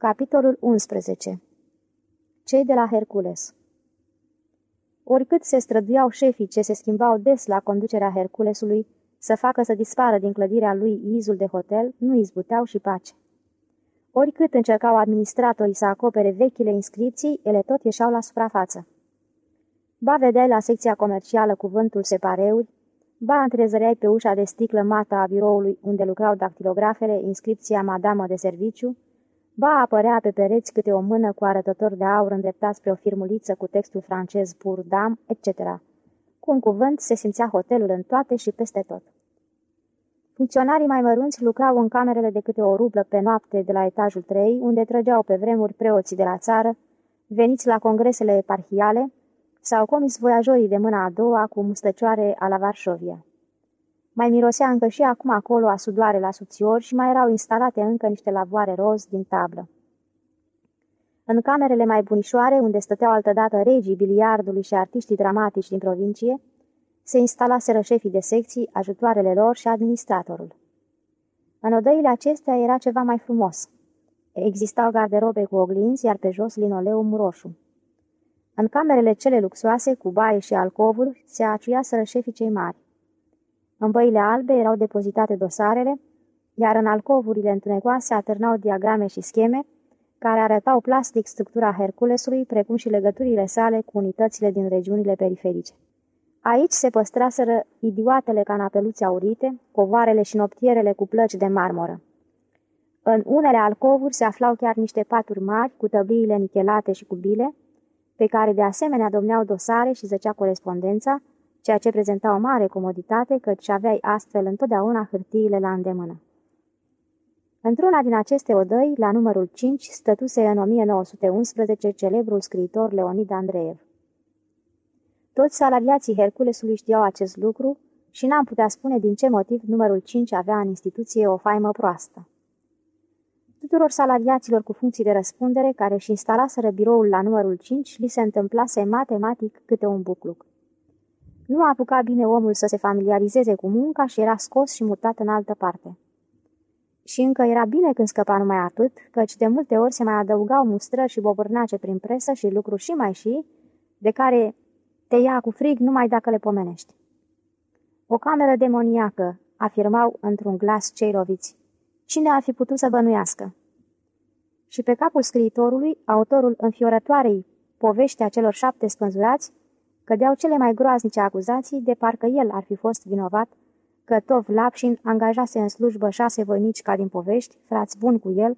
Capitolul 11 Cei de la Hercules Oricât se străduiau șefii ce se schimbau des la conducerea Herculesului să facă să dispară din clădirea lui izul de hotel, nu izbuteau și pace. Oricât încercau administratorii să acopere vechile inscripții, ele tot ieșeau la suprafață. Ba vedeai la secția comercială cuvântul separeuri, ba întrezăreai pe ușa de sticlă mată a biroului unde lucrau dactilografele inscripția Madamă de serviciu, ba apărea pe pereți câte o mână cu arătător de aur îndreptat spre o firmuliță cu textul francez pur dam, etc. Cu un cuvânt se simțea hotelul în toate și peste tot. Funcționarii mai mărunți lucrau în camerele de câte o rublă pe noapte de la etajul 3, unde trăgeau pe vremuri preoții de la țară, veniți la congresele eparhiale, sau comis voiajorii de mâna a doua cu mustăcioare a la Varșovia. Mai mirosea încă și acum acolo a sudoare la subțiori și mai erau instalate încă niște lavoare roz din tablă. În camerele mai bunișoare, unde stăteau altădată regii biliardului și artiștii dramatici din provincie, se instalaseră șefii de secții, ajutoarele lor și administratorul. În odăile acestea era ceva mai frumos. Existau garderobe cu oglinzi, iar pe jos linoleum roșu. În camerele cele luxoase, cu baie și alcovuri, se aciuiaseră șefii cei mari. În băile albe erau depozitate dosarele, iar în alcovurile întunecoase atârnau diagrame și scheme, care arătau plastic structura Herculesului, precum și legăturile sale cu unitățile din regiunile periferice. Aici se păstraseră idioatele canapeluțe aurite, covoarele și noptierele cu plăci de marmură. În unele alcovuri se aflau chiar niște paturi mari, cu tăbliile nichelate și cu bile, pe care de asemenea domneau dosare și zăcea corespondența, ceea ce prezenta o mare comoditate, căci aveai astfel întotdeauna hârtiile la îndemână. Într-una din aceste odăi, la numărul 5, stătuse în 1911 celebrul scriitor Leonid Andreev. Toți salariații Herculesului știau acest lucru și n-am putea spune din ce motiv numărul 5 avea în instituție o faimă proastă. Tuturor salariaților cu funcții de răspundere care își instalaseră biroul la numărul 5 li se întâmplase matematic câte un bucluc. Nu a apucat bine omul să se familiarizeze cu munca și era scos și mutat în altă parte. Și încă era bine când scăpa numai atât, căci de multe ori se mai adăugau mustrări și bobârnace prin presă și lucruri și mai și, de care te ia cu frig numai dacă le pomenești. O cameră demoniacă, afirmau într-un glas cei roviți. Cine ar fi putut să bănuiască? Și pe capul scriitorului, autorul înfiorătoarei povești a celor șapte spânzurați, cădeau cele mai groaznice acuzații de parcă el ar fi fost vinovat, că Tov Lapșin angajase în slujbă șase voinici ca din povești, frați buni cu el,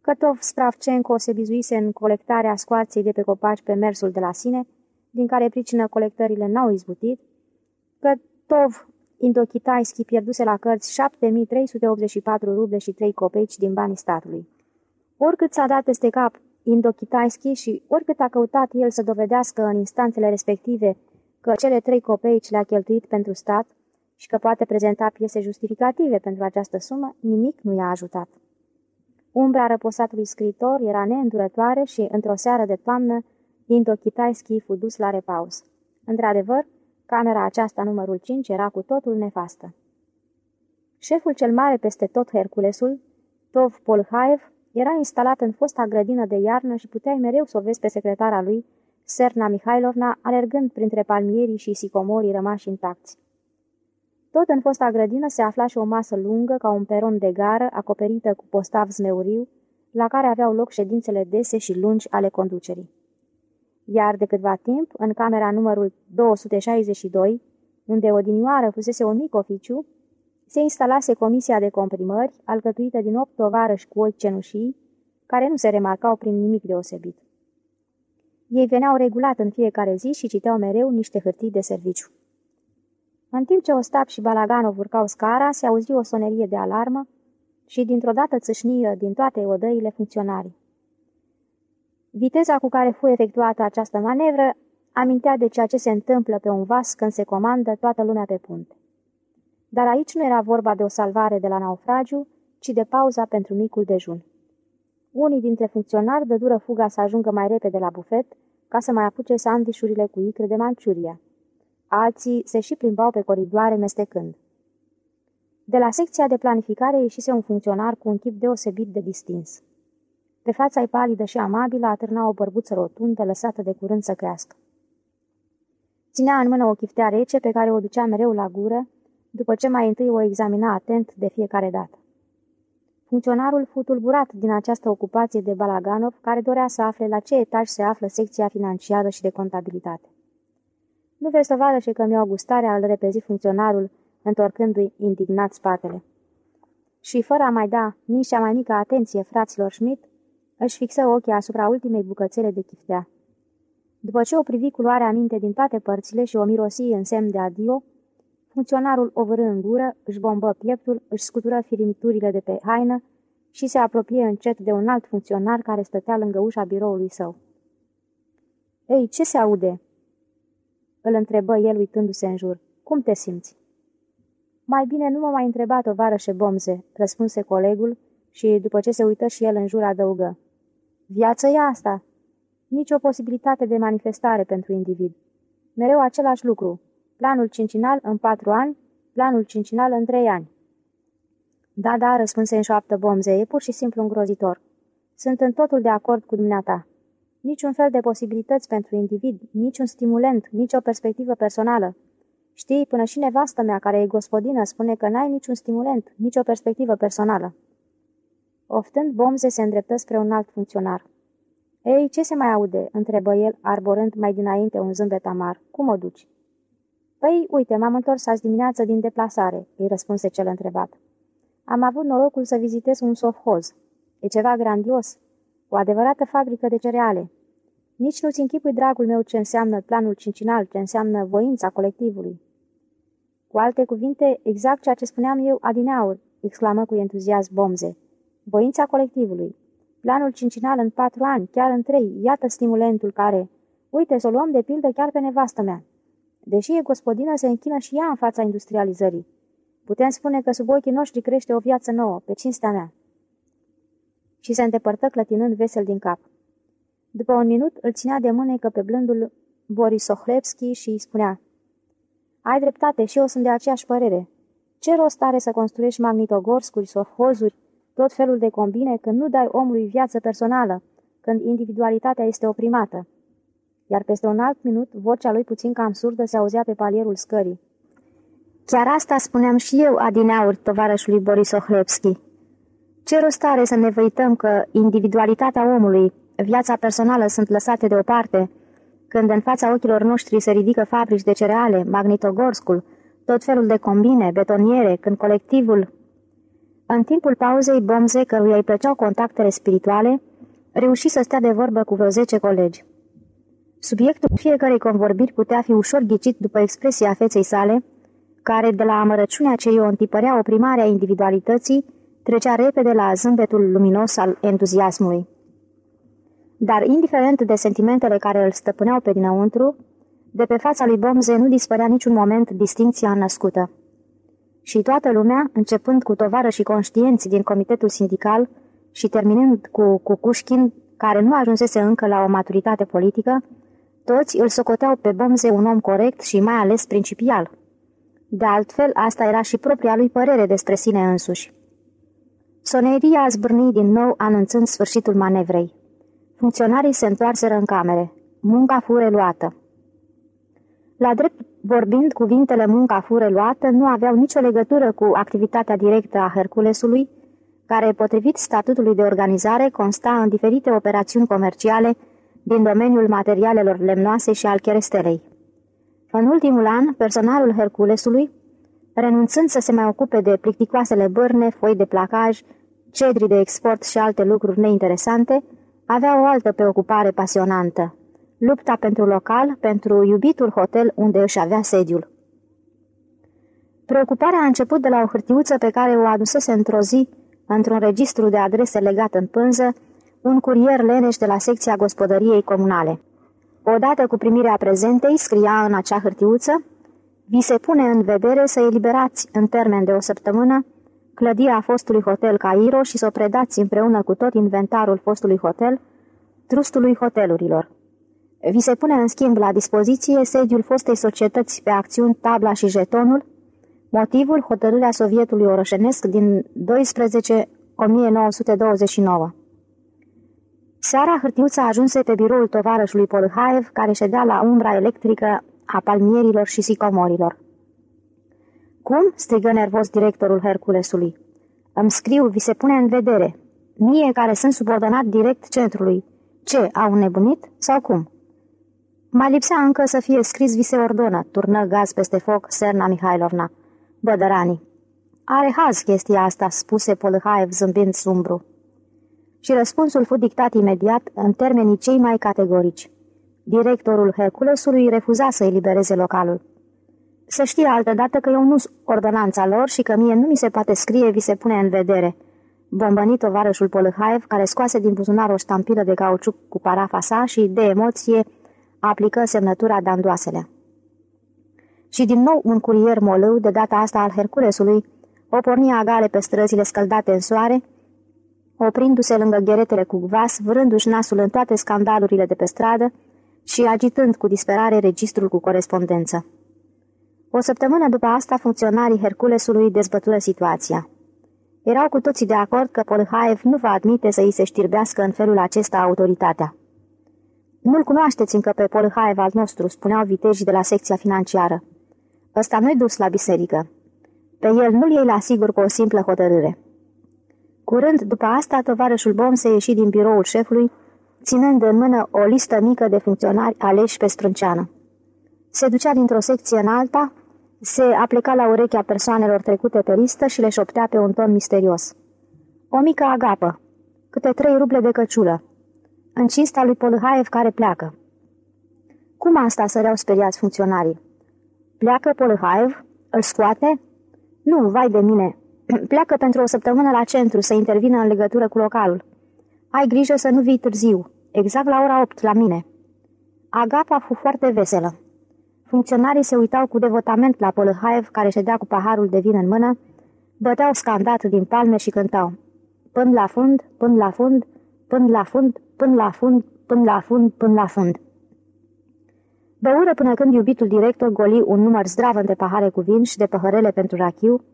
că Tov Spravcenco se bizuise în colectarea scoarței de pe copaci pe mersul de la sine, din care pricină colectările n-au izbutit, că Tov Indochitaischi pierduse la cărți 7384 ruble și 3 copeici din banii statului. Oricât s-a dat peste cap Indochitaischi și oricât a căutat el să dovedească în instanțele respective că cele trei copeici le-a cheltuit pentru stat și că poate prezenta piese justificative pentru această sumă, nimic nu i-a ajutat. Umbra răposatului scriitor era neîndurătoare și, într-o seară de toamnă, Indochitaischi fu dus la repaus. Într-adevăr, camera aceasta numărul 5 era cu totul nefastă. Șeful cel mare peste tot Herculesul, Tov Polhaev, era instalat în fosta grădină de iarnă și puteai mereu să o vezi pe secretara lui, Serna Mihailovna, alergând printre palmierii și sicomorii rămași intacți. Tot în fosta grădină se afla și o masă lungă, ca un peron de gară, acoperită cu postav zmeuriu, la care aveau loc ședințele dese și lungi ale conducerii iar de câtva timp, în camera numărul 262, unde odinioară fusese un mic oficiu, se instalase comisia de comprimări, alcătuită din opt tovarăși cu ochi cenușii, care nu se remarcau prin nimic deosebit. Ei veneau regulat în fiecare zi și citeau mereu niște hârtii de serviciu. În timp ce Ostap și Balaganov urcau scara, se auzi o sonerie de alarmă și dintr-o dată țâșniră din toate odăile funcționarii. Viteza cu care fu efectuată această manevră amintea de ceea ce se întâmplă pe un vas când se comandă toată lumea pe punte. Dar aici nu era vorba de o salvare de la naufragiu, ci de pauza pentru micul dejun. Unii dintre funcționari dădură fuga să ajungă mai repede la bufet, ca să mai apuce sandișurile cu icre de Manciuria. Alții se și plimbau pe coridoare mestecând. De la secția de planificare ieșise un funcționar cu un chip deosebit de distins. Pe fața ei palidă și amabilă atârna o bărbuță rotundă, lăsată de curând să crească. Ținea în mână o chiftea rece pe care o ducea mereu la gură, după ce mai întâi o examina atent de fiecare dată. Funcționarul fu tulburat din această ocupație de Balaganov, care dorea să afle la ce etaj se află secția financiară și de contabilitate. Nu vei să vadă și că mi-o gustarea îl repezi funcționarul, întorcându-i indignat spatele. Și fără a mai da nici cea mai mică atenție fraților Schmidt, își fixă ochii asupra ultimei bucățele de chiftea. După ce o privi cu luarea minte din toate părțile și o mirosi în semn de adio, funcționarul o vârâ în gură, își bombă pieptul, își scutură firimiturile de pe haină și se apropie încet de un alt funcționar care stătea lângă ușa biroului său. Ei, ce se aude?" îl întrebă el uitându-se în jur. Cum te simți?" Mai bine nu mă mai întreba, tovarășe Bomze," răspunse colegul și, după ce se uită și el în jur, adăugă. Viață e asta. Nici o posibilitate de manifestare pentru individ. Mereu același lucru. Planul cincinal în patru ani, planul cincinal în trei ani. Da, da, răspunse în șoaptă Bomze, e pur și simplu îngrozitor. Sunt în totul de acord cu dumneata. Niciun fel de posibilități pentru individ, niciun stimulent, nicio perspectivă personală. Știi, până și nevastă mea, care e gospodină, spune că n-ai niciun stimulent, nicio perspectivă personală. Oftând, Bomze se îndreptă spre un alt funcționar. Ei, ce se mai aude?" întrebă el, arborând mai dinainte un zâmbet amar. Cum o duci?" Păi, uite, m-am întors azi dimineață din deplasare," îi răspunse cel întrebat. Am avut norocul să vizitez un sofhoz. E ceva grandios. O adevărată fabrică de cereale. Nici nu-ți închipui, dragul meu, ce înseamnă planul cincinal, ce înseamnă voința colectivului. Cu alte cuvinte, exact ceea ce spuneam eu adineauri, exclamă cu entuziasm Bomze. Voința colectivului. Planul cincinal în patru ani, chiar în trei, iată stimulentul care... Uite, să o luăm de pildă chiar pe nevastă mea. Deși e gospodină, se închină și ea în fața industrializării. Putem spune că sub ochii noștri crește o viață nouă, pe cinstea mea. Și se îndepărtă clătinând vesel din cap. După un minut îl ținea de mânecă pe blândul Boris Ohlevski și îi spunea Ai dreptate și eu sunt de aceeași părere. Ce rost are să construiești magnitogorscuri, sofhozuri, tot felul de combine când nu dai omului viață personală, când individualitatea este oprimată? Iar peste un alt minut, vocea lui puțin cam surdă se auzea pe palierul scării. Chiar asta spuneam și eu adineauri tovarășului Boris Ohlevski. Ce rost are să ne văităm că individualitatea omului, viața personală sunt lăsate deoparte, când în fața ochilor noștri se ridică fabrici de cereale, magnitogorscul, tot felul de combine, betoniere, când colectivul... În timpul pauzei, Bomze, căruia îi plăceau contactele spirituale, reuși să stea de vorbă cu vreo zece colegi. Subiectul fiecărei convorbiri putea fi ușor ghicit după expresia feței sale, care, de la amărăciunea ce o întipărea oprimarea individualității, trecea repede la zâmbetul luminos al entuziasmului. Dar, indiferent de sentimentele care îl stăpâneau pe dinăuntru, de pe fața lui Bomze nu dispărea niciun moment distinția născută. Și toată lumea, începând cu tovară și conștienți din comitetul sindical și terminând cu Cucușkin, care nu ajunsese încă la o maturitate politică, toți îl socoteau pe Bomze un om corect și mai ales principial. De altfel, asta era și propria lui părere despre sine însuși. Soneria a zbârnit din nou, anunțând sfârșitul manevrei. Funcționarii se întoarseră în camere. Munca fu reluată. La drept vorbind, cuvintele munca fu reluată nu aveau nicio legătură cu activitatea directă a Herculesului, care, potrivit statutului de organizare, consta în diferite operațiuni comerciale din domeniul materialelor lemnoase și al cherestelei. În ultimul an, personalul Herculesului, renunțând să se mai ocupe de plicticoasele bârne, foi de placaj, cedri de export și alte lucruri neinteresante, avea o altă preocupare pasionantă, lupta pentru local, pentru iubitul hotel unde își avea sediul. Preocuparea a început de la o hârtiuță pe care o adusese într-o zi, într-un registru de adrese legat în pânză, un curier leneș de la secția gospodăriei comunale. Odată cu primirea prezentei, scria în acea hârtiuță, vi se pune în vedere să eliberați în termen de o săptămână clădirea fostului hotel Cairo și să o predați împreună cu tot inventarul fostului hotel trustului hotelurilor. Vi se pune în schimb la dispoziție sediul fostei societăți pe acțiuni Tabla și Jetonul, motivul hotărârea Sovietului Orășenesc din 12 1929. Seara, hârtiuța ajunse pe biroul tovarășului Polhaev, care ședea la umbra electrică a palmierilor și sicomorilor. Cum?" strigă nervos directorul Herculesului. Îmi scriu, vi se pune în vedere. Mie care sunt subordonat direct centrului. Ce, au nebunit sau cum?" Mai lipsea încă să fie scris vi se ordonă, turnă gaz peste foc Serna Mihailovna. Bădăranii. Are haz chestia asta, spuse Polhaev zâmbind sumbru. Și răspunsul fu dictat imediat în termenii cei mai categorici. Directorul Herculesului refuza să elibereze localul. Să știe altădată că eu nu sunt ordonanța lor și că mie nu mi se poate scrie, vi se pune în vedere. Bombănit tovarășul Polhaev, care scoase din buzunar o ștampilă de cauciuc cu parafa sa și, de emoție, aplică semnătura dandoasele. Și din nou un curier molău, de data asta al Herculesului, o pornia agale pe străzile scăldate în soare, oprindu-se lângă gheretele cu vas, vârându-și nasul în toate scandalurile de pe stradă și agitând cu disperare registrul cu corespondență. O săptămână după asta, funcționarii Herculesului dezbătură situația. Erau cu toții de acord că Polhaev nu va admite să îi se știrbească în felul acesta autoritatea. Nu-l cunoașteți încă pe Polhaev al nostru, spuneau vitejii de la secția financiară. Ăsta nu-i dus la biserică. Pe el nu-l iei la sigur cu o simplă hotărâre. Curând, după asta, tovarășul Bom se ieși din biroul șefului, ținând în mână o listă mică de funcționari aleși pe sprânceană. Se ducea dintr-o secție în alta, se apleca la urechea persoanelor trecute pe listă și le șoptea pe un ton misterios. O mică agapă, câte trei ruble de căciulă, în cinsta lui Polhaev care pleacă. Cum asta săreau speriați funcționarii? Pleacă Polhaev? Îl scoate? Nu, vai de mine. Pleacă pentru o săptămână la centru să intervină în legătură cu localul. Ai grijă să nu vii târziu, exact la ora 8 la mine. Agapa fu foarte veselă. Funcționarii se uitau cu devotament la Polhaev, care ședea cu paharul de vin în mână, băteau scandat din palme și cântau. Până la fund, până la fund, până la fund, până la fund, până la fund, până la fund. Băură până când iubitul director goli un număr zdravăn de pahare cu vin și de păhărele pentru rachiu,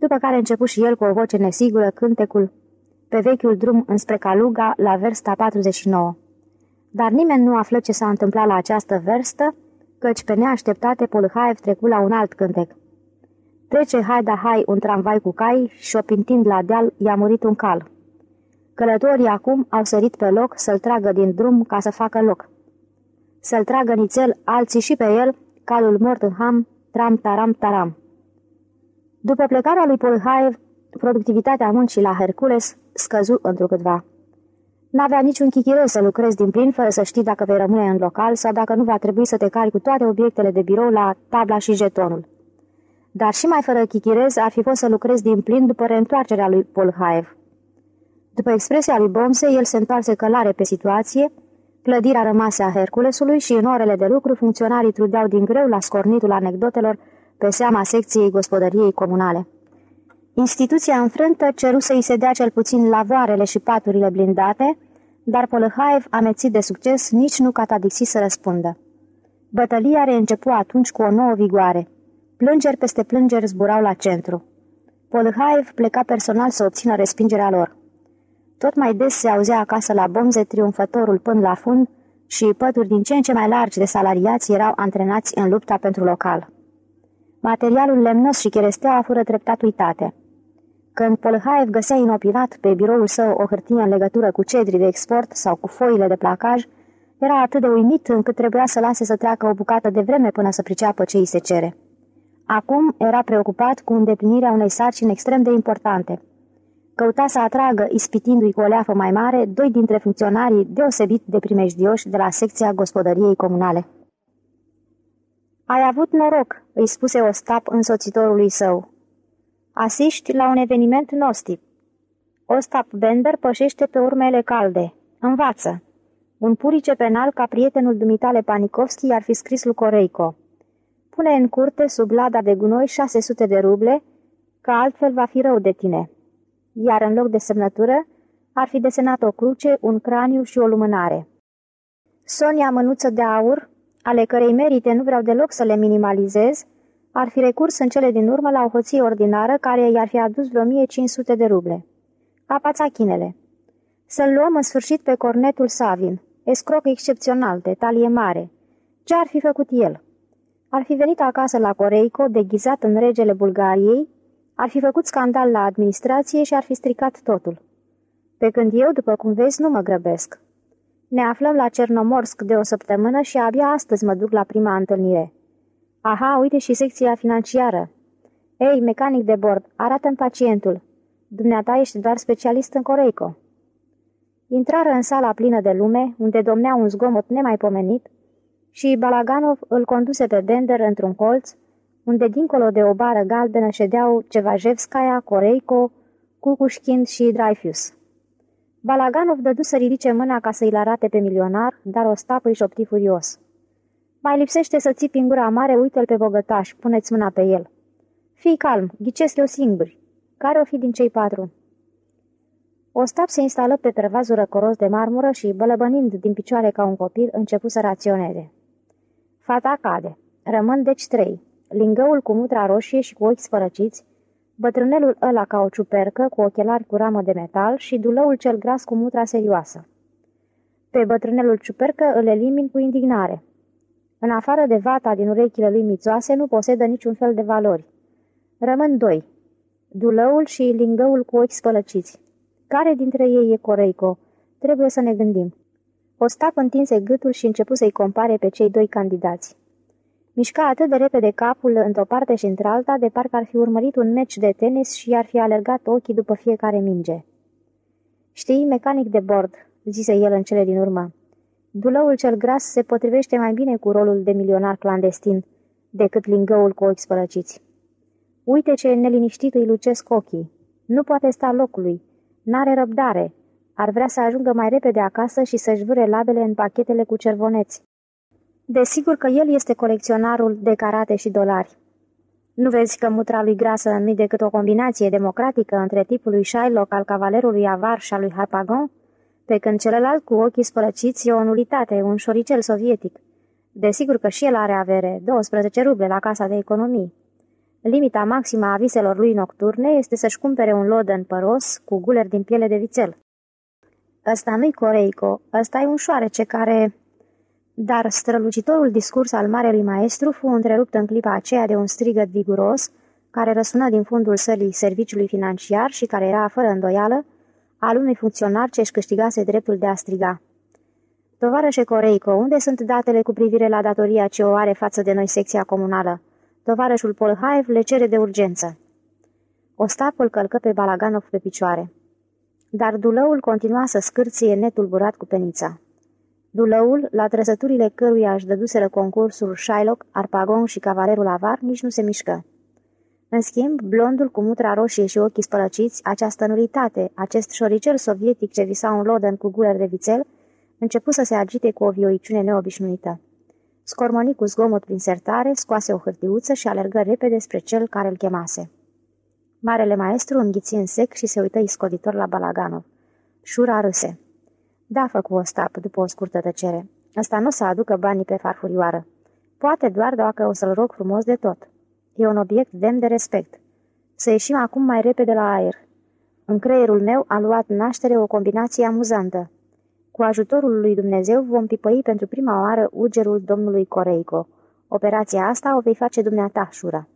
după care început și el cu o voce nesigură cântecul pe vechiul drum înspre Caluga la versta 49. Dar nimeni nu află ce s-a întâmplat la această verstă, căci pe neașteptate Polhaev trecu la un alt cântec. Trece hai da hai un tramvai cu cai și opintind la deal i-a murit un cal. Călătorii acum au sărit pe loc să-l tragă din drum ca să facă loc. Să-l tragă nițel alții și pe el, calul mort în ham, tram-taram-taram. După plecarea lui Polhaev, productivitatea muncii la Hercules scăzu întrucâtva. N-avea niciun chichireu să lucrezi din plin fără să știi dacă vei rămâne în local sau dacă nu va trebui să te cari cu toate obiectele de birou la tabla și jetonul. Dar și mai fără chichirez ar fi fost să lucrezi din plin după reîntoarcerea lui Polhaev. După expresia lui Bomse, el se întoarse călare pe situație, clădirea rămase a Herculesului și în orele de lucru funcționarii trudeau din greu la scornitul anecdotelor pe seama secției gospodăriei comunale. Instituția înfrântă ceru să-i se dea cel puțin lavoarele și paturile blindate, dar Polăhaev, amețit de succes, nici nu catadixi să răspundă. Bătălia reîncepu atunci cu o nouă vigoare. Plângeri peste plângeri zburau la centru. Polăhaev pleca personal să obțină respingerea lor. Tot mai des se auzea acasă la bomze triumfătorul până la fund și pături din ce în ce mai largi de salariați erau antrenați în lupta pentru local. Materialul lemnos și cherestea fură treptat uitate. Când Polhaev găsea inopinat pe biroul său o hârtie în legătură cu cedrii de export sau cu foile de placaj, era atât de uimit încât trebuia să lase să treacă o bucată de vreme până să priceapă ce îi se cere. Acum era preocupat cu îndeplinirea unei sarcini extrem de importante. Căuta să atragă, ispitindu-i cu o leafă mai mare, doi dintre funcționarii deosebit de primejdioși de la secția gospodăriei comunale. Ai avut noroc," îi spuse Ostap însoțitorului său. Asiști la un eveniment nostip. Ostap Bender pășește pe urmele calde. Învață. Un purice penal ca prietenul dumitale Panikovski ar fi scris lui Coreico. Pune în curte sub lada de gunoi 600 de ruble, că altfel va fi rău de tine. Iar în loc de semnătură, ar fi desenat o cruce, un craniu și o lumânare. Sonia Mânuță de Aur, ale cărei merite nu vreau deloc să le minimalizez, ar fi recurs în cele din urmă la o hoție ordinară care i-ar fi adus vreo 1500 de ruble. Capața chinele. Să-l luăm în sfârșit pe cornetul Savin, escroc excepțional, de talie mare. Ce ar fi făcut el? Ar fi venit acasă la Coreico, deghizat în regele Bulgariei, ar fi făcut scandal la administrație și ar fi stricat totul. Pe când eu, după cum vezi, nu mă grăbesc. Ne aflăm la Cernomorsk de o săptămână și abia astăzi mă duc la prima întâlnire. Aha, uite și secția financiară. Ei, mecanic de bord, arată-mi pacientul. Dumneata ești doar specialist în Coreico. Intrară în sala plină de lume, unde domnea un zgomot nemaipomenit, și Balaganov îl conduse pe Bender într-un colț, unde dincolo de o bară galbenă ședeau Cevajevskaya, Coreico, Cucușchind și Dreyfus. Balaganov dădu să ridice mâna ca să-i arate pe milionar, dar o stapă îi șopti furios. Mai lipsește să țipi în gura mare, uite-l pe bogătaș, puneți mâna pe el. Fii calm, ghicesc-o singuri. Care o fi din cei patru? Ostap se instală pe pervazul răcoros de marmură și, bălăbănind din picioare ca un copil, începu să raționeze. Fata cade. Rămân deci trei. Lingăul cu mutra roșie și cu ochi sfărăciți, bătrânelul ăla ca o ciupercă cu ochelari cu ramă de metal și dulăul cel gras cu mutra serioasă. Pe bătrânelul ciupercă îl elimin cu indignare. În afară de vata din urechile lui mițoase, nu posedă niciun fel de valori. Rămân doi. Dulăul și lingăul cu ochi spălăciți. Care dintre ei e Coreico? Trebuie să ne gândim. Ostap întinse gâtul și începu să-i compare pe cei doi candidați. Mișca atât de repede capul într-o parte și într-alta, de parcă ar fi urmărit un meci de tenis și ar fi alergat ochii după fiecare minge. Știi, mecanic de bord," zise el în cele din urmă. Dulăul cel gras se potrivește mai bine cu rolul de milionar clandestin decât lingăul cu ochi spălăciți. Uite ce neliniștit îi lucesc ochii. Nu poate sta locului. N-are răbdare. Ar vrea să ajungă mai repede acasă și să-și vâre labele în pachetele cu cervoneți. Desigur că el este colecționarul de carate și dolari. Nu vezi că mutra lui grasă nu-i decât o combinație democratică între tipul lui Shylock al cavalerului avar și al lui Harpagon, pe când celălalt cu ochii spălăciți e o nulitate, un șoricel sovietic. Desigur că și el are avere, 12 ruble la casa de economii. Limita maximă a viselor lui nocturne este să-și cumpere un lodăn păros cu guler din piele de vițel. Ăsta nu-i Coreico, ăsta e un șoarece care... Dar strălucitorul discurs al marelui maestru fu întrerupt în clipa aceea de un strigăt viguros, care răsună din fundul sălii serviciului financiar și care era, fără îndoială, al unui funcționar ce își câștigase dreptul de a striga. Tovarășe Coreico, unde sunt datele cu privire la datoria ce o are față de noi secția comunală? Tovarășul Polhaev le cere de urgență. Ostapul călcă pe Balaganov pe picioare. Dar dulăul continua să scârție netulburat cu penița. Dulăul, la trăsăturile căruia își dăduseră concursul Shylock, Arpagon și Cavalerul Avar, nici nu se mișcă. În schimb, blondul cu mutra roșie și ochii spălăciți, această nulitate, acest șoricel sovietic ce visa un lodăn cu guler de vițel, începu să se agite cu o vioiciune neobișnuită. Scormoni cu zgomot prin sertare, scoase o hârtiuță și alergă repede spre cel care îl chemase. Marele maestru înghiți în sec și se uită iscoditor la Balaganov. Șura râse. Da, făcu o stap după o scurtă tăcere. Ăsta nu o să aducă banii pe farfurioară. Poate doar dacă o să-l rog frumos de tot. E un obiect demn de respect. Să ieșim acum mai repede la aer. În creierul meu a luat naștere o combinație amuzantă. Cu ajutorul lui Dumnezeu vom pipăi pentru prima oară ugerul domnului Coreico. Operația asta o vei face dumneata, Șura.